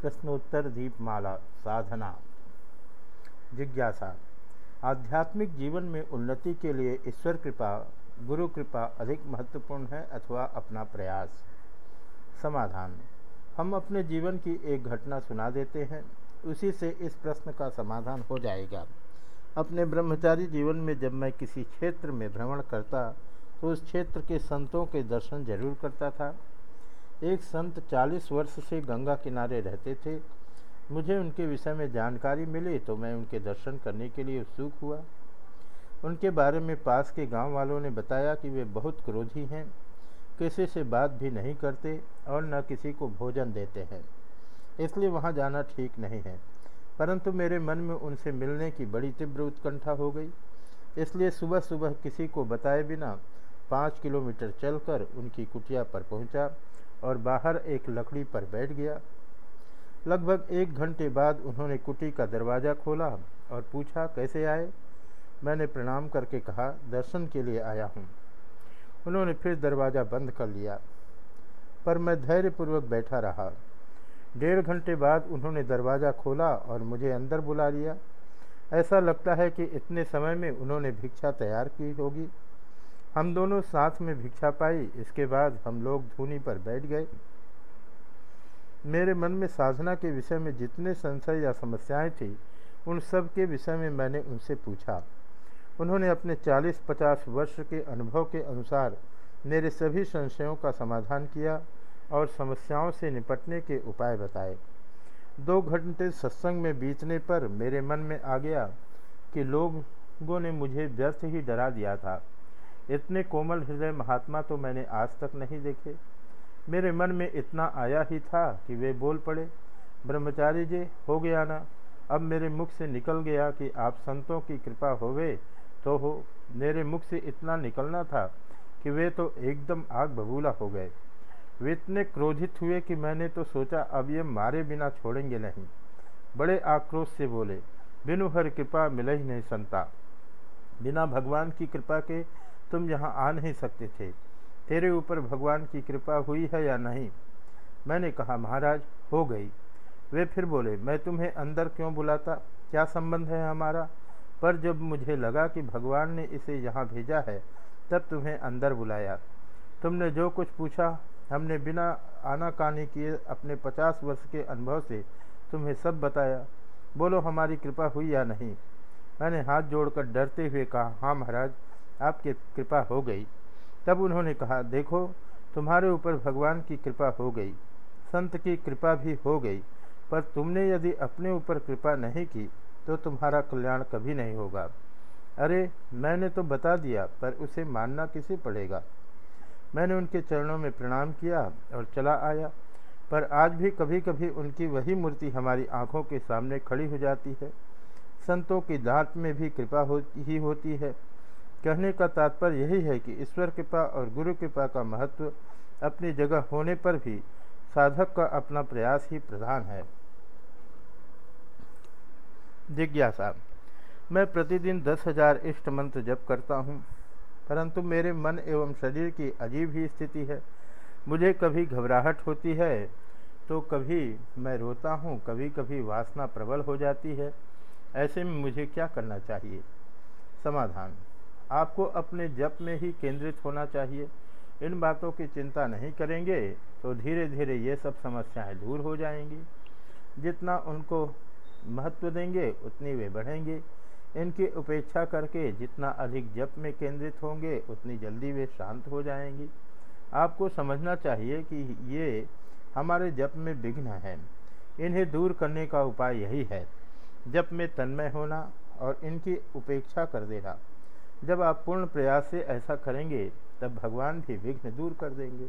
प्रश्नोत्तर दीपमाला, साधना, जिज्ञासा। आध्यात्मिक जीवन में उन्नति के लिए ईश्वर कृपा, गुरु कृपा अधिक महत्वपूर्ण है अथवा अपना प्रयास? समाधान। हम अपने जीवन की एक घटना सुना देते हैं, उसी से इस प्रश्न का समाधान हो जाएगा। अपने ब्रह्मचारी जीवन में जब मैं किसी क्षेत्र में भ्रमण करता तो उस क्षेत्र के संतों के दर्शन ज़रूर करता था। एक संत 40 वर्ष से गंगा किनारे रहते थे। मुझे उनके विषय में जानकारी मिली तो मैं उनके दर्शन करने के लिए उत्सुक हुआ। उनके बारे में पास के गाँव वालों ने बताया कि वे बहुत क्रोधी हैं, किसी से बात भी नहीं करते और न किसी को भोजन देते हैं। इसलिए वहाँ जाना ठीक नहीं है। परंतु मेरे मन में उनसे मिलने की बड़ी तीव्र उत्कंठा हो गई। इसलिए सुबह सुबह किसी को बताए बिना पाँच किलोमीटर चलकर उनकी कुटिया पर पहुँचा और बाहर एक लकड़ी पर बैठ गया। लगभग एक घंटे बाद उन्होंने कुटी का दरवाज़ा खोला और पूछा, कैसे आए? मैंने प्रणाम करके कहा, दर्शन के लिए आया हूँ। उन्होंने फिर दरवाज़ा बंद कर लिया, पर मैं धैर्यपूर्वक बैठा रहा। डेढ़ घंटे बाद उन्होंने दरवाज़ा खोला और मुझे अंदर बुला लिया। ऐसा लगता है कि इतने समय में उन्होंने भिक्षा तैयार की होगी। हम दोनों साथ में भिक्षा पाई, इसके बाद हम लोग धूनी पर बैठ गए। मेरे मन में साधना के विषय में जितने संशय या समस्याएँ थी, उन सब के विषय में मैंने उनसे पूछा। उन्होंने अपने 40-50 वर्ष के अनुभव के अनुसार मेरे सभी संशयों का समाधान किया और समस्याओं से निपटने के उपाय बताए। दो घंटे सत्संग में बीतने पर मेरे मन में आ गया कि लोगों ने मुझे व्यर्थ ही डरा दिया था। इतने कोमल हृदय महात्मा तो मैंने आज तक नहीं देखे। मेरे मन में इतना आया ही था कि वे बोल पड़े, ब्रह्मचारी जी, हो गया ना? अब मेरे मुख से निकल गया कि आप संतों की कृपा होवे तो हो। मेरे मुख से इतना निकलना था कि वे तो एकदम आग बबूला हो गए। वे इतने क्रोधित हुए कि मैंने तो सोचा अब ये मारे बिना छोड़ेंगे नहीं। बड़े आक्रोश से बोले, बिनु हर कृपा मिल ही नहीं, संता। बिना भगवान की कृपा के तुम यहाँ आ नहीं सकते थे। तेरे ऊपर भगवान की कृपा हुई है या नहीं? मैंने कहा, महाराज, हो गई। वे फिर बोले, मैं तुम्हें अंदर क्यों बुलाता? क्या संबंध है हमारा? पर जब मुझे लगा कि भगवान ने इसे यहाँ भेजा है, तब तुम्हें अंदर बुलाया। तुमने जो कुछ पूछा, हमने बिना आनाकानी किए अपने पचास वर्ष के अनुभव से तुम्हें सब बताया। बोलो, हमारी कृपा हुई या नहीं? मैंने हाथ जोड़कर डरते हुए कहा हाँ महाराज आपकी कृपा हो गई। तब उन्होंने कहा, देखो, तुम्हारे ऊपर भगवान की कृपा हो गई, संत की कृपा भी हो गई, पर तुमने यदि अपने ऊपर कृपा नहीं की तो तुम्हारा कल्याण कभी नहीं होगा। अरे, मैंने तो बता दिया, पर उसे मानना किसे पड़ेगा? मैंने उनके चरणों में प्रणाम किया और चला आया, पर आज भी कभी कभी उनकी वही मूर्ति हमारी आँखों के सामने खड़ी हो जाती है। संतों की दांत में भी कृपा हो ही होती है। कहने का तात्पर्य यही है कि ईश्वर कृपा और गुरु कृपा का महत्व अपनी जगह होने पर भी साधक का अपना प्रयास ही प्रधान है। जिज्ञासा, मैं प्रतिदिन दस हज़ार इष्ट मंत्र जप करता हूँ, परंतु मेरे मन एवं शरीर की अजीब ही स्थिति है। मुझे कभी घबराहट होती है तो कभी मैं रोता हूँ कभी कभी वासना प्रबल हो जाती है। ऐसे में मुझे क्या करना चाहिए? समाधान। आपको अपने जप में ही केंद्रित होना चाहिए। इन बातों की चिंता नहीं करेंगे तो धीरे धीरे ये सब समस्याएँ दूर हो जाएँगी। जितना उनको महत्व देंगे, उतनी वे बढ़ेंगे। इनकी उपेक्षा करके जितना अधिक जप में केंद्रित होंगे, उतनी जल्दी वे शांत हो जाएँगी। आपको समझना चाहिए कि ये हमारे जप में विघ्न है। इन्हें दूर करने का उपाय यही है, जप में तन्मय होना और इनकी उपेक्षा कर देना। जब आप पूर्ण प्रयास से ऐसा करेंगे तब भगवान भी विघ्न दूर कर देंगे।